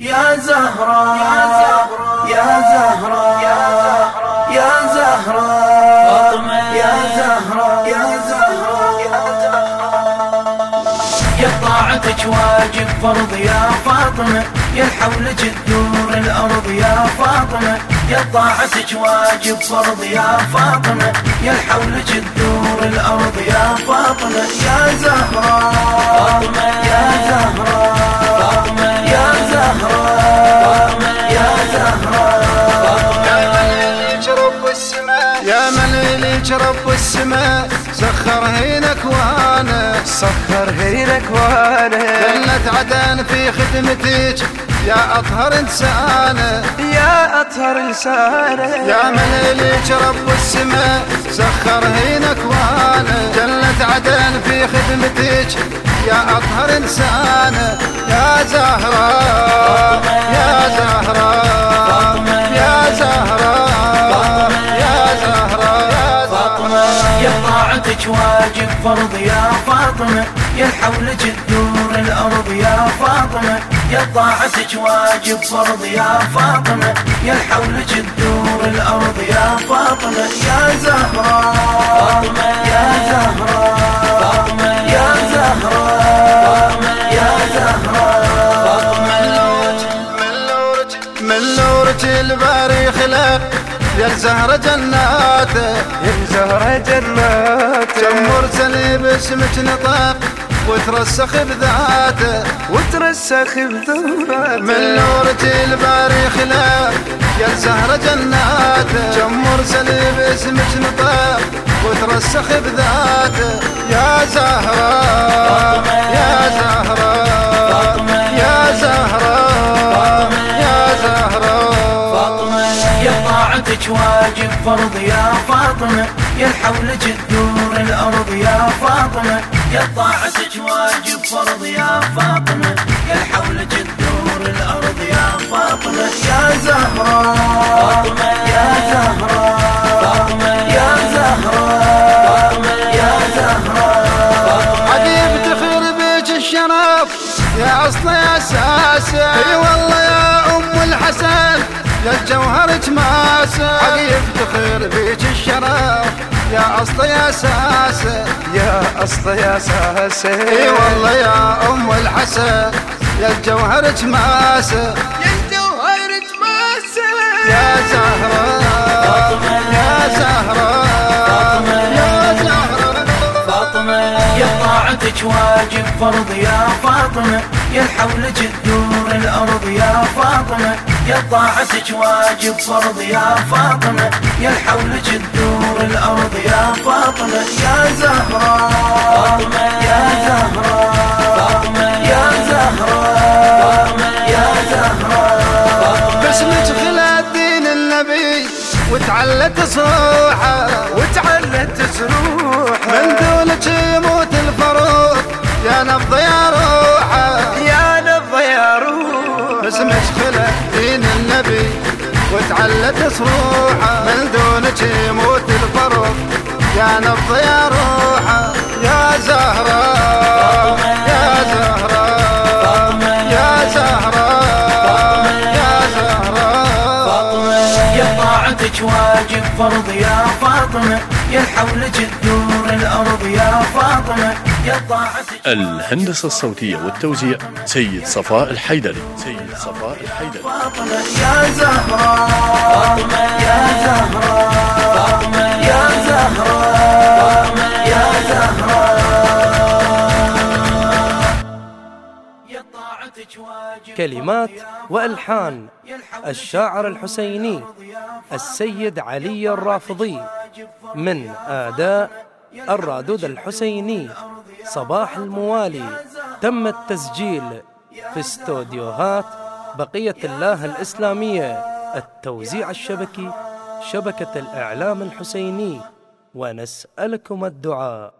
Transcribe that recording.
يا زهرة يا زهرة يا زهرة يا زهرة يا زهرة. يا طاعتك واجب فرض يا فاطمة يا الحولك تدور الأرض يا فاطمة. يا طاعتك واجب فرض يا فاطمة يا الحولك تدور الأرض يا فاطمة. يا زهرة. فاطمة يا من ليك رب السماء سخر هينك وأنا سخر هينك وأنا جنة عدن في خدمتك يا أطهر إنسان يا أطهر لسانه يا من ليك رب السماء سخر هينك وأنا جنة عدن في خدمتك يا أطهر إنسان يا زهراء واجب فرض يا فاطمة. يا الحولك تدور الأرض يا فاطمة. يا طاعتك واجب فرض يا فاطمة. يا الحولك تدور الأرض يا فاطمة. يا زهراء فاطمة. يا زهراء فاطمة. يا زهراء يا زهراء من نورك من نورك الباري خلق. يا الزهرة جناته يا زهرة جنات. جمر سلي باسمك نطق وترسخ بذاته وترسخ بذوات من نورك الباري خلق يا الزهرة جناته جمر سلي باسمك نطق وترسخ بذاته يا زهراء طاعتك واجب فرض يا فاطمة. يا الحولك تدور الأرض يا فاطمة. يا طاعتك واجب فرض يا فاطمة. يا الحولك تدور الأرض يا فاطمة. يا زهراء فاطمة. يا زهراء فاطمة. يا زهراء يا زهراء عقيب تخير بيك الشرف. يا أصل يا اساسه أي والله يا أم الحسن. يا الجوهر تماسه. عقيب تخير بيك الشرف. يا أصل يا اساسه يا أصل يا ساسة. إي والله يا أم الحسن. يا الجوهر تماسه. يا الجوهر تماسة. يا زهراء يا زهراء يا زهراء فاطمة. يا طاعتك واجب فرض يا فاطمة. يا الحولك تدور الأرض يا فاطمة. يا طاعتك واجب فرض يا فاطمة يا الحولك تدور الأرض يا فاطمة يا زهراء فاطمة يا زهراء فاطمة يا زهراء يا زهراء باسمك خلى الدين النبي وتعلت صروحه باسمك خلى دين النبي وتعلت صروحه من دونك يموت الفروق يا نبض طاعتك واجب فرض يا فاطمة. يا الحولك تدور الأرض يا فاطمة. يا الهندسة الصوتية والتوزيع سيد صفاء الحيدري. سيد صفاء الحيدري. فاطمة يا فاطمة يا زهراء. كلمات وألحان الشاعر الحسيني السيد علي الرافضي من آداء الرادود الحسيني صباح الموالي تم التسجيل في استوديوهات بقية الله الإسلامية التوزيع الشبكي شبكة الإعلام الحسيني ونسألكم الدعاء.